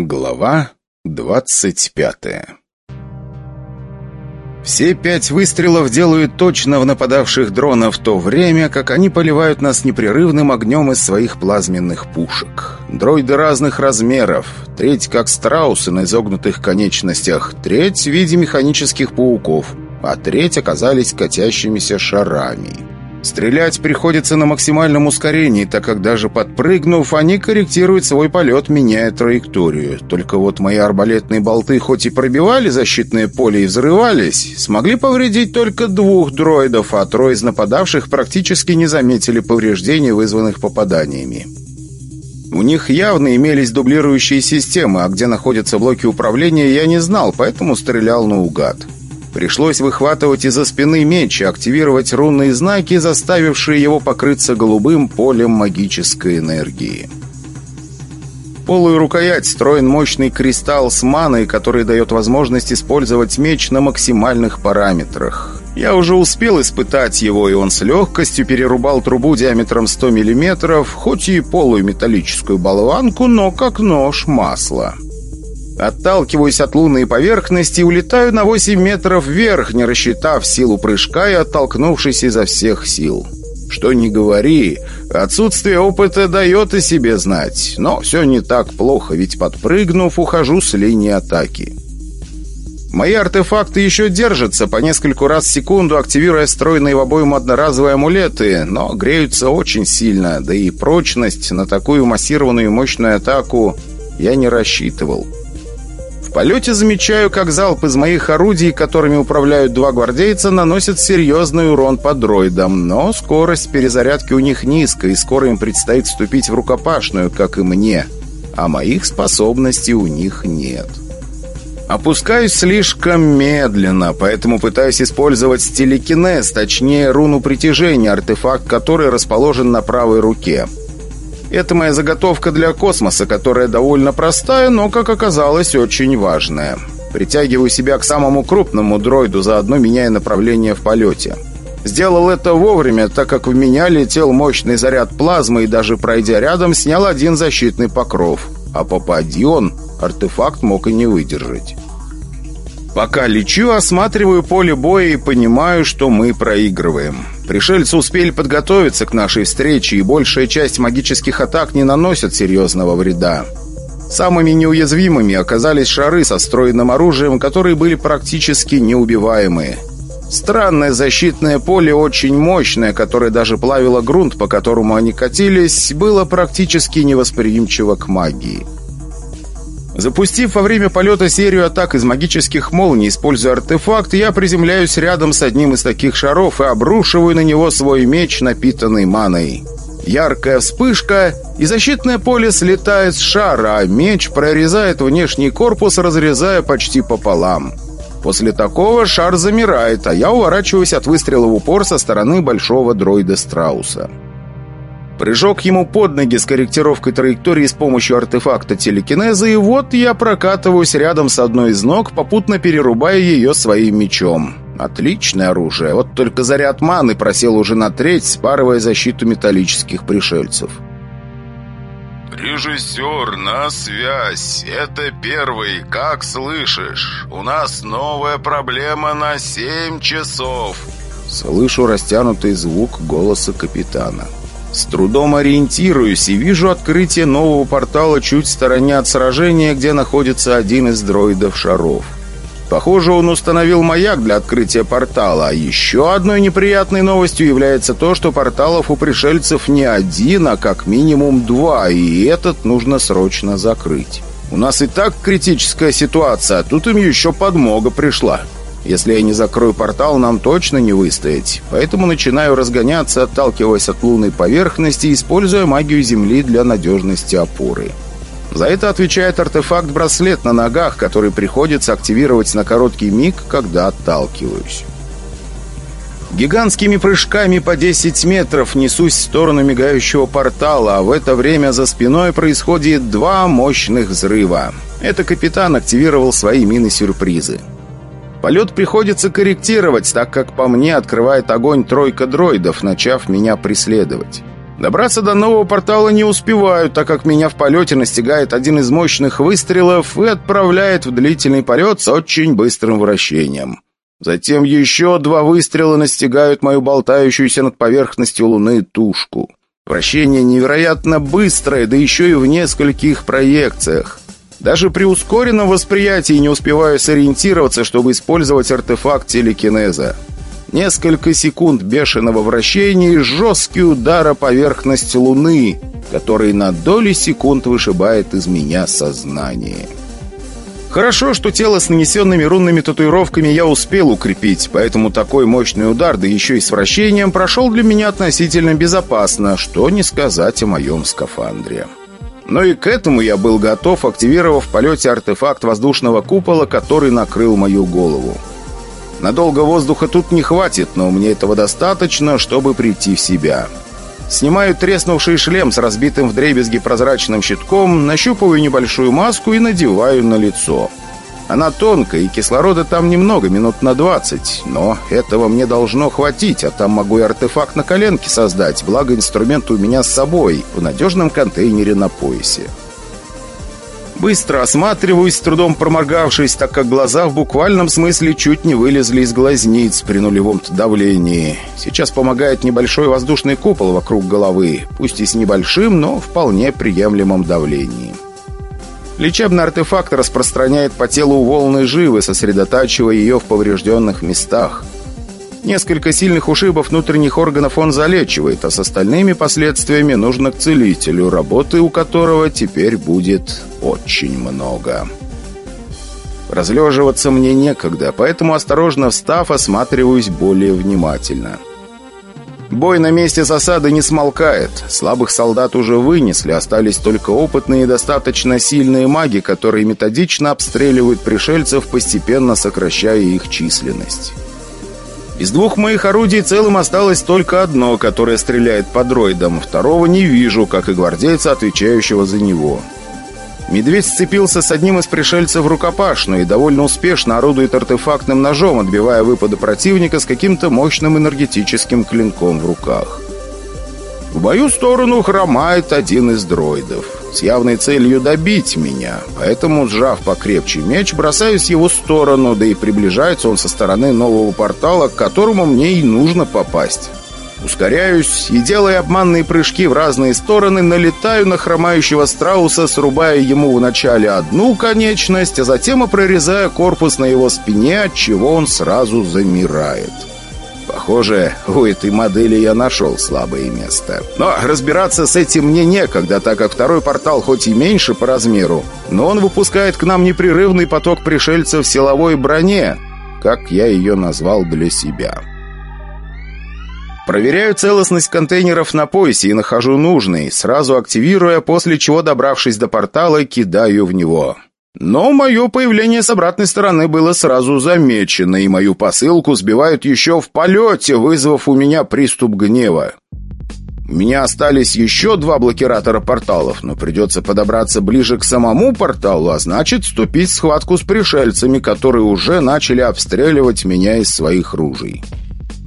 Глава двадцать пятая Все пять выстрелов делают точно в нападавших дронов в то время, как они поливают нас непрерывным огнем из своих плазменных пушек. Дроиды разных размеров, треть как страусы на изогнутых конечностях, треть в виде механических пауков, а треть оказались катящимися шарами. Стрелять приходится на максимальном ускорении, так как даже подпрыгнув, они корректируют свой полет, меняя траекторию. Только вот мои арбалетные болты хоть и пробивали защитное поле и взрывались, смогли повредить только двух дроидов, а трое из нападавших практически не заметили повреждений, вызванных попаданиями. У них явно имелись дублирующие системы, а где находятся блоки управления, я не знал, поэтому стрелял наугад. Пришлось выхватывать из-за спины меч и активировать рунные знаки, заставившие его покрыться голубым полем магической энергии. полую рукоять строен мощный кристалл с маной, который дает возможность использовать меч на максимальных параметрах. Я уже успел испытать его, и он с легкостью перерубал трубу диаметром 100 мм, хоть и полую металлическую болванку, но как нож масла. Отталкиваюсь от лунной поверхности улетаю на 8 метров вверх, не рассчитав силу прыжка и оттолкнувшись изо всех сил. Что ни говори, отсутствие опыта дает о себе знать. Но все не так плохо, ведь подпрыгнув, ухожу с линии атаки. Мои артефакты еще держатся, по нескольку раз в секунду активируя стройные в обойму одноразовые амулеты, но греются очень сильно, да и прочность на такую массированную и мощную атаку я не рассчитывал. В полете замечаю, как залп из моих орудий, которыми управляют два гвардейца, наносит серьезный урон по дроидам, но скорость перезарядки у них низкая, и скоро им предстоит вступить в рукопашную, как и мне, а моих способностей у них нет. Опускаюсь слишком медленно, поэтому пытаюсь использовать телекинез, точнее руну притяжения, артефакт который расположен на правой руке. Это моя заготовка для космоса, которая довольно простая, но, как оказалось, очень важная. Притягиваю себя к самому крупному дроиду, заодно меняя направление в полете. Сделал это вовремя, так как в меня летел мощный заряд плазмы и даже пройдя рядом, снял один защитный покров. А попади он, артефакт мог и не выдержать. Пока лечу, осматриваю поле боя и понимаю, что мы проигрываем. Пришельцы успели подготовиться к нашей встрече, и большая часть магических атак не наносят серьезного вреда. Самыми неуязвимыми оказались шары со встроенным оружием, которые были практически неубиваемые. Странное защитное поле, очень мощное, которое даже плавило грунт, по которому они катились, было практически невосприимчиво к магии. Запустив во время полета серию атак из магических молний, используя артефакт, я приземляюсь рядом с одним из таких шаров и обрушиваю на него свой меч, напитанный маной. Яркая вспышка, и защитное поле слетает с шара, а меч прорезает внешний корпус, разрезая почти пополам. После такого шар замирает, а я уворачиваюсь от выстрела в упор со стороны большого дроида Страуса. Прыжок ему под ноги с корректировкой траектории с помощью артефакта телекинеза, и вот я прокатываюсь рядом с одной из ног, попутно перерубая ее своим мечом. Отличное оружие, вот только заряд маны просел уже на треть, спарывая защиту металлических пришельцев. «Режиссер, на связь! Это первый, как слышишь? У нас новая проблема на семь часов!» Слышу растянутый звук голоса капитана. С трудом ориентируюсь и вижу открытие нового портала чуть в стороне от сражения, где находится один из дроидов шаров. Похоже, он установил маяк для открытия портала, а еще одной неприятной новостью является то, что порталов у пришельцев не один, а как минимум два, и этот нужно срочно закрыть. У нас и так критическая ситуация, а тут им еще подмога пришла. Если я не закрою портал, нам точно не выстоять. Поэтому начинаю разгоняться, отталкиваясь от лунной поверхности, используя магию Земли для надежности опоры. За это отвечает артефакт-браслет на ногах, который приходится активировать на короткий миг, когда отталкиваюсь. Гигантскими прыжками по 10 метров несусь в сторону мигающего портала, а в это время за спиной происходит два мощных взрыва. Это капитан активировал свои мины-сюрпризы. Полет приходится корректировать, так как по мне открывает огонь тройка дроидов, начав меня преследовать. Добраться до нового портала не успеваю, так как меня в полете настигает один из мощных выстрелов и отправляет в длительный полет с очень быстрым вращением. Затем еще два выстрела настигают мою болтающуюся над поверхностью Луны тушку. Вращение невероятно быстрое, да еще и в нескольких проекциях. Даже при ускоренном восприятии не успеваю сориентироваться, чтобы использовать артефакт телекинеза. Несколько секунд бешеного вращения и жесткий удар о поверхность Луны, который на доли секунд вышибает из меня сознание. Хорошо, что тело с нанесенными рунными татуировками я успел укрепить, поэтому такой мощный удар, да еще и с вращением, прошел для меня относительно безопасно, что не сказать о моем скафандре. Но и к этому я был готов, активировав в полете артефакт воздушного купола, который накрыл мою голову. Надолго воздуха тут не хватит, но мне этого достаточно, чтобы прийти в себя. Снимаю треснувший шлем с разбитым вдребезги прозрачным щитком, нащупываю небольшую маску и надеваю на лицо. Она тонкая, и кислорода там немного, минут на 20, но этого мне должно хватить, а там могу и артефакт на коленке создать, благо инструмент у меня с собой, в надежном контейнере на поясе. Быстро осматриваюсь, с трудом проморгавшись, так как глаза в буквальном смысле чуть не вылезли из глазниц при нулевом давлении. Сейчас помогает небольшой воздушный купол вокруг головы, пусть и с небольшим, но вполне приемлемом давлении. Лечебный артефакт распространяет по телу волны живы, сосредотачивая ее в поврежденных местах. Несколько сильных ушибов внутренних органов он залечивает, а с остальными последствиями нужно к целителю, работы у которого теперь будет очень много. Разлеживаться мне некогда, поэтому, осторожно встав, осматриваюсь более внимательно. Бой на месте засады не смолкает. Слабых солдат уже вынесли, остались только опытные и достаточно сильные маги, которые методично обстреливают пришельцев, постепенно сокращая их численность. Из двух моих орудий целым осталось только одно, которое стреляет по дроидам. Второго не вижу, как и гвардейца, отвечающего за него. Медведь сцепился с одним из пришельцев в рукопашную и довольно успешно орудует артефактным ножом, отбивая выпады противника с каким-то мощным энергетическим клинком в руках. В мою сторону хромает один из дроидов с явной целью добить меня, поэтому, сжав покрепче меч, бросаюсь в его сторону, да и приближается он со стороны нового портала, к которому мне и нужно попасть. Ускоряюсь и, делая обманные прыжки в разные стороны, налетаю на хромающего страуса, срубая ему вначале одну конечность, а затем и прорезая корпус на его спине, от чего он сразу замирает. Похоже, у этой модели я нашел слабое место. Но разбираться с этим мне некогда, так как второй портал хоть и меньше по размеру, но он выпускает к нам непрерывный поток пришельцев в силовой броне, как я ее назвал для себя. Проверяю целостность контейнеров на поясе и нахожу нужный, сразу активируя, после чего, добравшись до портала, кидаю в него. Но мое появление с обратной стороны было сразу замечено, и мою посылку сбивают еще в полете, вызвав у меня приступ гнева. У меня остались еще два блокиратора порталов, но придется подобраться ближе к самому порталу, а значит, вступить в схватку с пришельцами, которые уже начали обстреливать меня из своих ружей.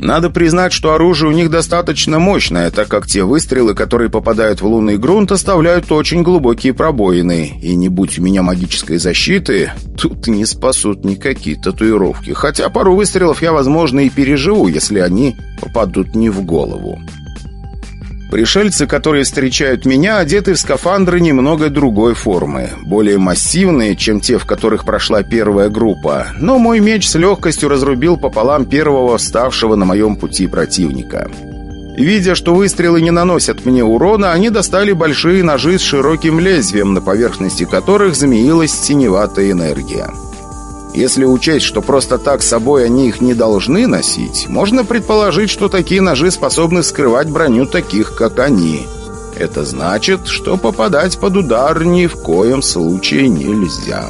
Надо признать, что оружие у них достаточно мощное, так как те выстрелы, которые попадают в лунный грунт, оставляют очень глубокие пробоины. И не будь у меня магической защиты, тут не спасут никакие татуировки. Хотя пару выстрелов я, возможно, и переживу, если они попадут не в голову. Пришельцы, которые встречают меня, одеты в скафандры немного другой формы, более массивные, чем те, в которых прошла первая группа, но мой меч с легкостью разрубил пополам первого вставшего на моем пути противника. Видя, что выстрелы не наносят мне урона, они достали большие ножи с широким лезвием, на поверхности которых змеилась синеватая энергия. Если учесть, что просто так с собой они их не должны носить, можно предположить, что такие ножи способны скрывать броню таких, как они. Это значит, что попадать под удар ни в коем случае нельзя.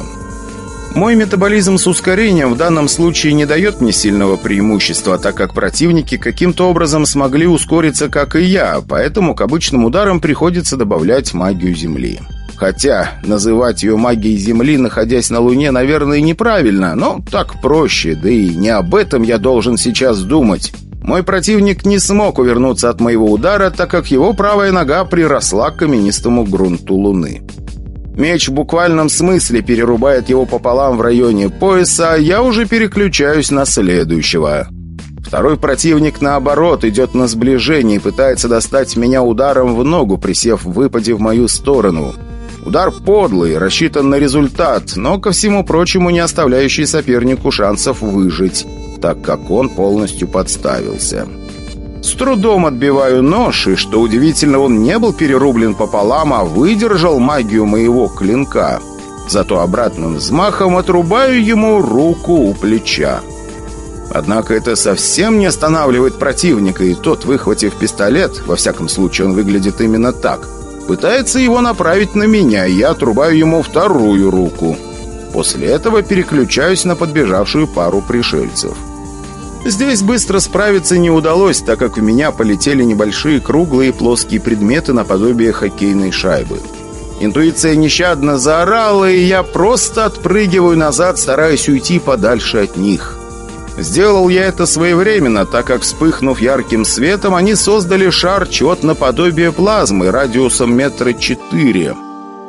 Мой метаболизм с ускорением в данном случае не дает мне сильного преимущества, так как противники каким-то образом смогли ускориться, как и я, поэтому к обычным ударам приходится добавлять магию Земли. Хотя называть ее магией Земли, находясь на Луне, наверное, неправильно, но так проще, да и не об этом я должен сейчас думать. Мой противник не смог увернуться от моего удара, так как его правая нога приросла к каменистому грунту луны. Меч в буквальном смысле перерубает его пополам в районе пояса, а я уже переключаюсь на следующего. Второй противник, наоборот, идет на сближение и пытается достать меня ударом в ногу, присев в выпаде в мою сторону. Удар подлый, рассчитан на результат, но, ко всему прочему, не оставляющий сопернику шансов выжить, так как он полностью подставился. С трудом отбиваю нож, и, что удивительно, он не был перерублен пополам, а выдержал магию моего клинка. Зато обратным взмахом отрубаю ему руку у плеча. Однако это совсем не останавливает противника, и тот, выхватив пистолет, во всяком случае он выглядит именно так, пытается его направить на меня, и я отрубаю ему вторую руку. После этого переключаюсь на подбежавшую пару пришельцев. Здесь быстро справиться не удалось, так как в меня полетели небольшие круглые плоские предметы наподобие хоккейной шайбы. Интуиция нещадно заорала, и я просто отпрыгиваю назад, стараясь уйти подальше от них. Сделал я это своевременно, так как, вспыхнув ярким светом, они создали шар чего-то наподобие плазмы радиусом метра четыре.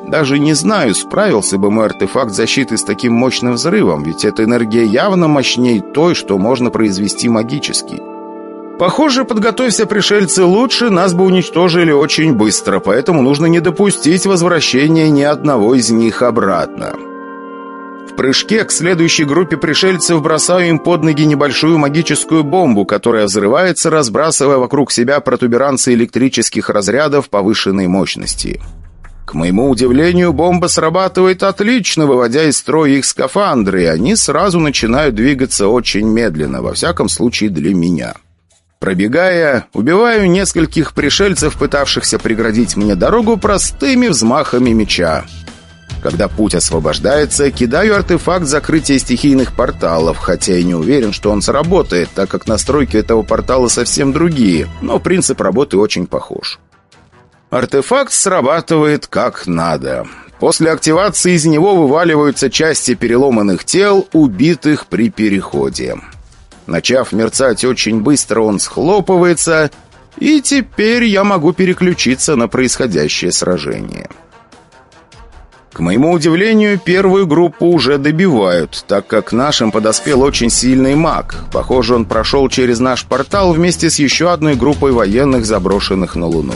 Даже не знаю, справился бы мой артефакт защиты с таким мощным взрывом, ведь эта энергия явно мощнее той, что можно произвести магически. Похоже, подготовься пришельцы лучше, нас бы уничтожили очень быстро, поэтому нужно не допустить возвращения ни одного из них обратно. В прыжке к следующей группе пришельцев бросаю им под ноги небольшую магическую бомбу, которая взрывается, разбрасывая вокруг себя протуберанцы электрических разрядов повышенной мощности. К моему удивлению, бомба срабатывает отлично, выводя из строя их скафандры, и они сразу начинают двигаться очень медленно, во всяком случае для меня. Пробегая, убиваю нескольких пришельцев, пытавшихся преградить мне дорогу простыми взмахами меча. Когда путь освобождается, кидаю артефакт закрытия стихийных порталов, хотя и не уверен, что он сработает, так как настройки этого портала совсем другие, но принцип работы очень похож. Артефакт срабатывает как надо. После активации из него вываливаются части переломанных тел, убитых при переходе. Начав мерцать очень быстро, он схлопывается, и теперь я могу переключиться на происходящее сражение. К моему удивлению, первую группу уже добивают, так как нашим подоспел очень сильный маг. Похоже, он прошел через наш портал вместе с еще одной группой военных, заброшенных на Луну.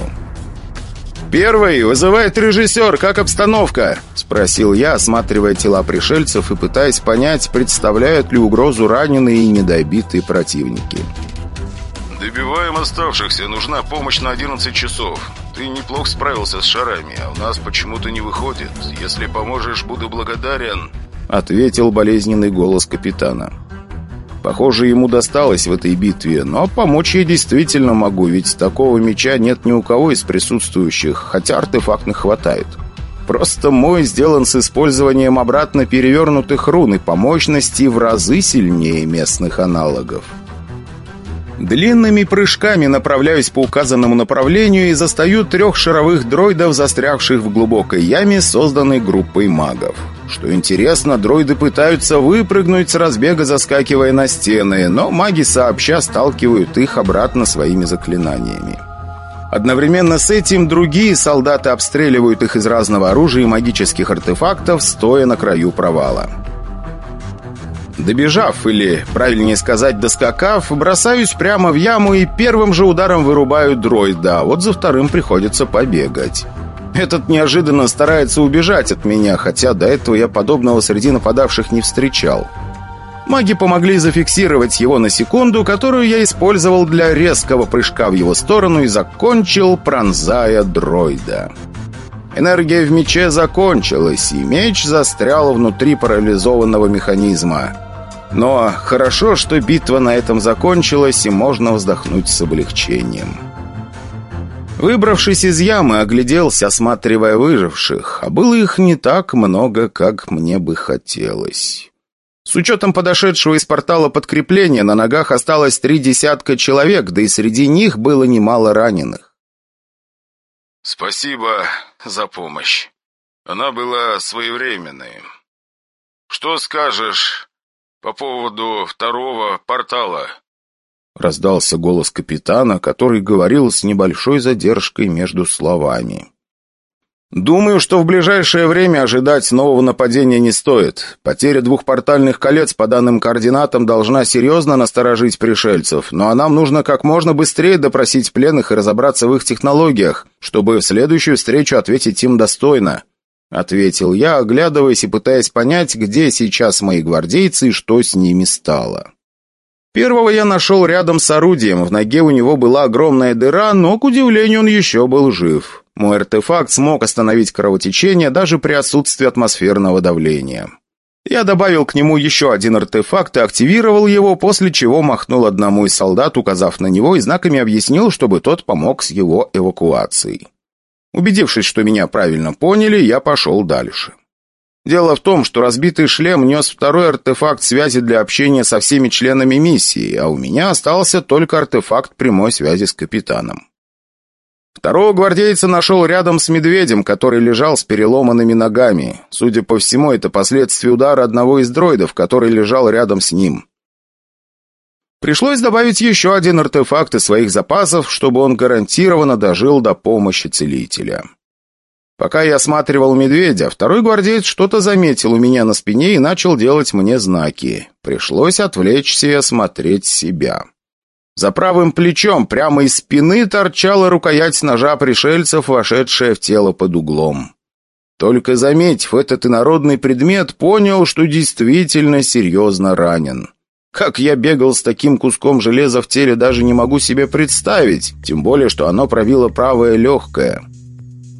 «Первый вызывает режиссер, как обстановка?» — спросил я, осматривая тела пришельцев и пытаясь понять, представляют ли угрозу раненые и недобитые противники. «Добиваем оставшихся. Нужна помощь на 11 часов. Ты неплохо справился с шарами, а у нас почему-то не выходит. Если поможешь, буду благодарен», — ответил болезненный голос капитана. Похоже, ему досталось в этой битве, но помочь я действительно могу, ведь такого меча нет ни у кого из присутствующих, хотя артефактных хватает. Просто мой сделан с использованием обратно перевернутых рун и по мощности в разы сильнее местных аналогов. Длинными прыжками направляюсь по указанному направлению и застаю трех шаровых дроидов, застрявших в глубокой яме, созданной группой магов. Что интересно, дроиды пытаются выпрыгнуть с разбега, заскакивая на стены, но маги сообща сталкивают их обратно своими заклинаниями. Одновременно с этим другие солдаты обстреливают их из разного оружия и магических артефактов, стоя на краю провала. Добежав, или, правильнее сказать, доскакав, бросаюсь прямо в яму и первым же ударом вырубаю дроида, а вот за вторым приходится побегать. Этот неожиданно старается убежать от меня, хотя до этого я подобного среди нападавших не встречал. Маги помогли зафиксировать его на секунду, которую я использовал для резкого прыжка в его сторону и закончил, пронзая дроида. Энергия в мече закончилась, и меч застрял внутри парализованного механизма. Но хорошо, что битва на этом закончилась, и можно вздохнуть с облегчением. Выбравшись из ямы, огляделся, осматривая выживших, а было их не так много, как мне бы хотелось. С учетом подошедшего из портала подкрепления, на ногах осталось три десятка человек, да и среди них было немало раненых. «Спасибо за помощь. Она была своевременной. Что скажешь по поводу второго портала?» раздался голос капитана, который говорил с небольшой задержкой между словами. «Думаю, что в ближайшее время ожидать нового нападения не стоит. Потеря двух портальных колец по данным координатам должна серьезно насторожить пришельцев, но нам нужно как можно быстрее допросить пленных и разобраться в их технологиях, чтобы в следующую встречу ответить им достойно», — ответил я, оглядываясь и пытаясь понять, где сейчас мои гвардейцы и что с ними стало. Первого я нашел рядом с орудием, в ноге у него была огромная дыра, но, к удивлению, он еще был жив. Мой артефакт смог остановить кровотечение даже при отсутствии атмосферного давления. Я добавил к нему еще один артефакт и активировал его, после чего махнул одному из солдат, указав на него и знаками объяснил, чтобы тот помог с его эвакуацией. Убедившись, что меня правильно поняли, я пошел дальше. Дело в том, что разбитый шлем нес второй артефакт связи для общения со всеми членами миссии, а у меня остался только артефакт прямой связи с капитаном. Второго гвардейца нашел рядом с медведем, который лежал с переломанными ногами. Судя по всему, это последствия удара одного из дроидов, который лежал рядом с ним. Пришлось добавить еще один артефакт из своих запасов, чтобы он гарантированно дожил до помощи целителя. Пока я осматривал медведя, второй гвардеец что-то заметил у меня на спине и начал делать мне знаки. Пришлось отвлечься и осмотреть себя. За правым плечом прямо из спины торчала рукоять ножа пришельцев, вошедшая в тело под углом. Только заметив этот инородный предмет, понял, что действительно серьезно ранен. Как я бегал с таким куском железа в теле, даже не могу себе представить, тем более, что оно пробило правое легкое.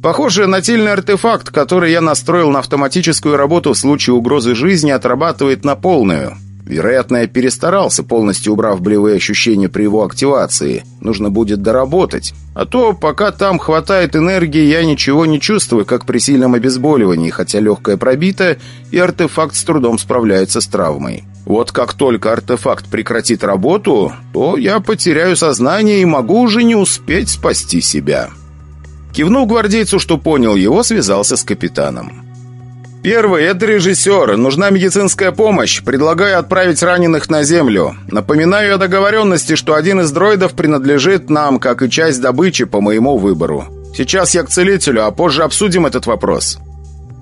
Похоже, натильный артефакт, который я настроил на автоматическую работу в случае угрозы жизни, отрабатывает на полную. Вероятно, я перестарался, полностью убрав болевые ощущения при его активации. Нужно будет доработать. А то, пока там хватает энергии, я ничего не чувствую, как при сильном обезболивании, хотя легкое пробито, и артефакт с трудом справляется с травмой. Вот как только артефакт прекратит работу, то я потеряю сознание и могу уже не успеть спасти себя». Кивнул гвардейцу, что понял его, связался с капитаном. «Первый – это режиссер. Нужна медицинская помощь. Предлагаю отправить раненых на землю. Напоминаю о договоренности, что один из дроидов принадлежит нам, как и часть добычи по моему выбору. Сейчас я к целителю, а позже обсудим этот вопрос».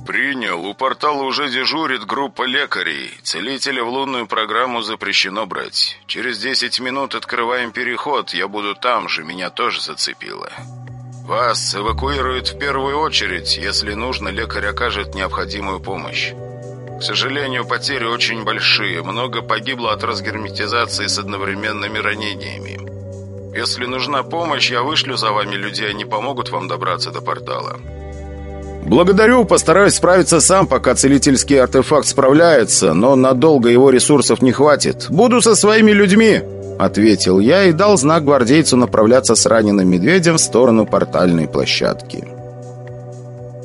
«Принял. У портала уже дежурит группа лекарей. Целителя в лунную программу запрещено брать. Через 10 минут открываем переход. Я буду там же. Меня тоже зацепило». Вас эвакуируют в первую очередь. Если нужно, лекарь окажет необходимую помощь. К сожалению, потери очень большие. Много погибло от разгерметизации с одновременными ранениями. Если нужна помощь, я вышлю за вами людей, они помогут вам добраться до портала. Благодарю, постараюсь справиться сам, пока целительский артефакт справляется, но надолго его ресурсов не хватит. Буду со своими людьми. Ответил я и дал знак гвардейцу направляться с раненым медведем в сторону портальной площадки.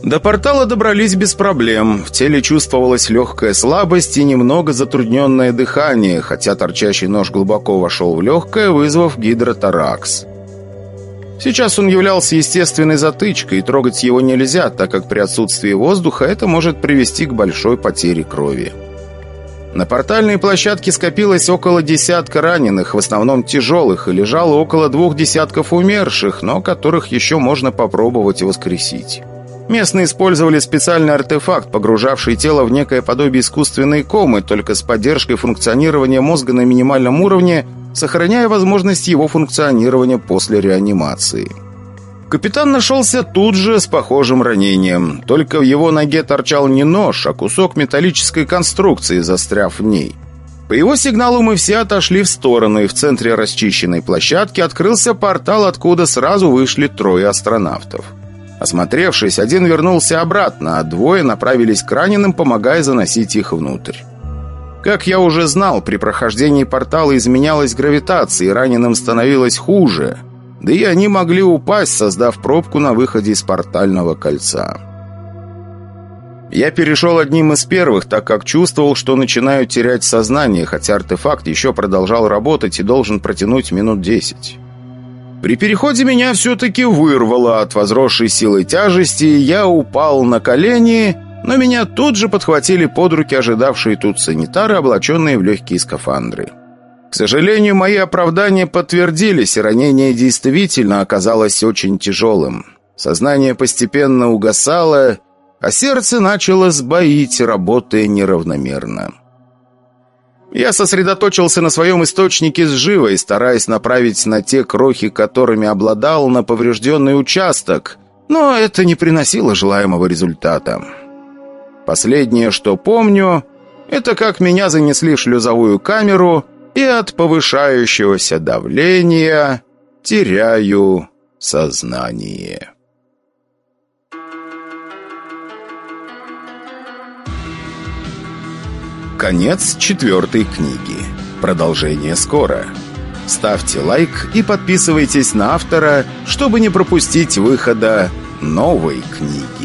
До портала добрались без проблем. В теле чувствовалась легкая слабость и немного затрудненное дыхание, хотя торчащий нож глубоко вошел в легкое, вызвав гидротаракс. Сейчас он являлся естественной затычкой, и трогать его нельзя, так как при отсутствии воздуха это может привести к большой потере крови. На портальной площадке скопилось около десятка раненых, в основном тяжелых, и лежало около двух десятков умерших, но которых еще можно попробовать воскресить. Местные использовали специальный артефакт, погружавший тело в некое подобие искусственной комы, только с поддержкой функционирования мозга на минимальном уровне, сохраняя возможность его функционирования после реанимации. Капитан нашелся тут же с похожим ранением. Только в его ноге торчал не нож, а кусок металлической конструкции, застряв в ней. По его сигналу мы все отошли в сторону, и в центре расчищенной площадки открылся портал, откуда сразу вышли трое астронавтов. Осмотревшись, один вернулся обратно, а двое направились к раненым, помогая заносить их внутрь. Как я уже знал, при прохождении портала изменялась гравитация, и раненым становилось хуже – да и они могли упасть, создав пробку на выходе из портального кольца. Я перешел одним из первых, так как чувствовал, что начинаю терять сознание, хотя артефакт еще продолжал работать и должен протянуть минут десять. При переходе меня все-таки вырвало от возросшей силы тяжести, я упал на колени, но меня тут же подхватили под руки ожидавшие тут санитары, облаченные в легкие скафандры. К сожалению, мои оправдания подтвердились, и ранение действительно оказалось очень тяжелым. Сознание постепенно угасало, а сердце начало сбоить, работая неравномерно. Я сосредоточился на своем источнике с живой, стараясь направить на те крохи, которыми обладал, на поврежденный участок, но это не приносило желаемого результата. Последнее, что помню, это как меня занесли в шлюзовую камеру, и от повышающегося давления теряю сознание. Конец четвертой книги. Продолжение скоро. Ставьте лайк и подписывайтесь на автора, чтобы не пропустить выхода новой книги.